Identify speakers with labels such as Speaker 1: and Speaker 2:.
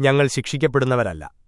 Speaker 1: ഞങ്ങൾ ശിക്ഷിക്കപ്പെടുന്നവരല്ല.